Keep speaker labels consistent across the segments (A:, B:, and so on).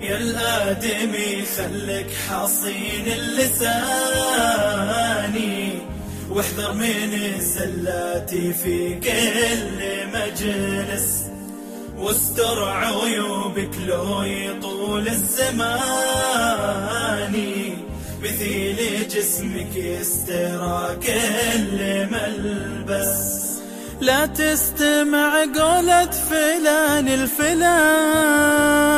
A: يا الآدمي خلك حصين اللساني واحذر من الزلات في كل مجلس. واستر عيوبك لو يطول الزمان مثيل جسمك يسترى كل ملبس
B: لا تستمع قولة فلان الفلاني.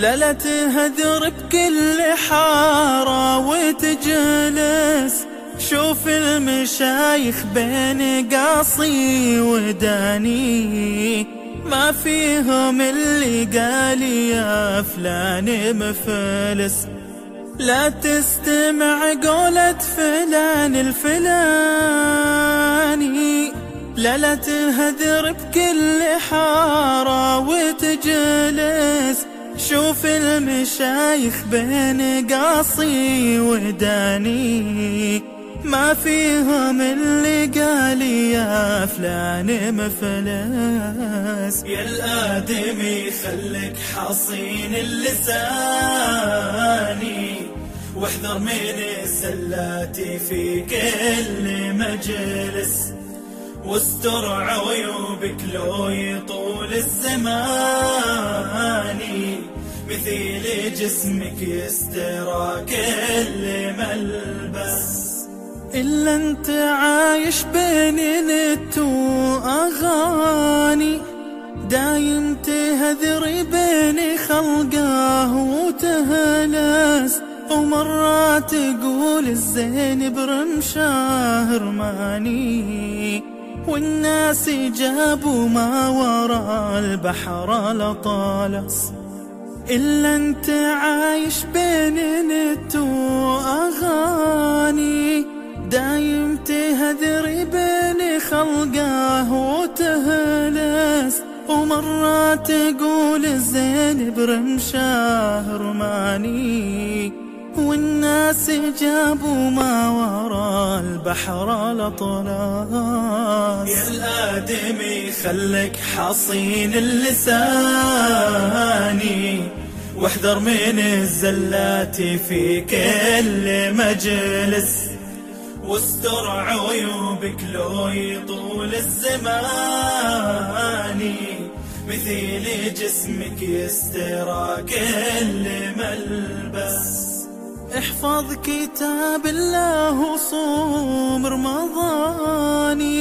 B: لا لا تهذر بكل حارة وتجلس. شوف المشايخ بين قاصي وداني. ما فيهم اللي قال يا فلان مفلس. لا تستمع قولة فلان الفلاني. لا لا تهذر بكل حارة وتجلس. شوف المشايخ بين قاصي وداني. ما فيهم اللي قال يا فلان مفلس.
A: يا الآدمي خلك حصين اللساني. واحذر من الزلات في كل مجلس. واستر عيوبك لو يطول الزمان. مثيل جسمك يسترى كل ملبس.
B: إلا أنت عايش بين نت وأغاني. دايم تهذر بين خلقه وتهلس ومرات تقول الزين برمشاه رماني والناس جابوا ما وراء البحر لطالس. إلا أنت عايش بين نت وأغاني. دايم تهذر بين خلقه وتهلس. ومرات تقول الزين برمشاه رماني والناس جابوا ما وراء البحر لطلاس.
A: يا الآدمي خلك حصين اللساني واحذر من الزلات في كل مجلس. واستر عيوبك لو يطول الزمان مثيل جسمك يسترى كل ملبس
B: احفظ كتاب الله وصوم رمضاني.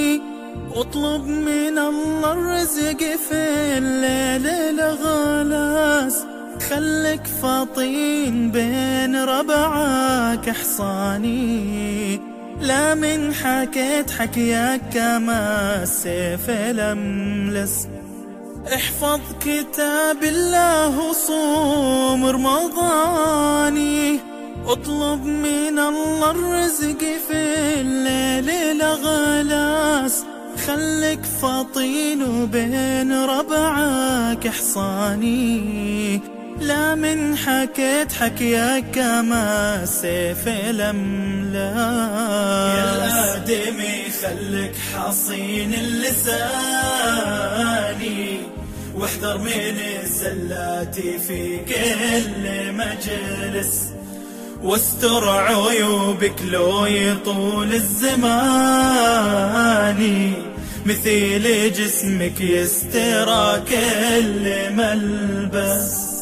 B: واطلب من الله الرزق في الليل الغلاس خلك فطين بين ربعك حصاني لا من حكيت حكيك كما السيف الأملس. احفظ كتاب الله وصوم رمضاني. اطلب من الله الرزق في الليل الغلاس خلك فطين وبين ربعك حصاني لا من حكيت حكيك كما سيف الأملاس
A: يا الآدمي خلك حصين اللساني. واحذر من الزلات في كل مجلس. واستر عيوبك لو يطول الزمان. مثيل جسمك يسترى كل ملبس.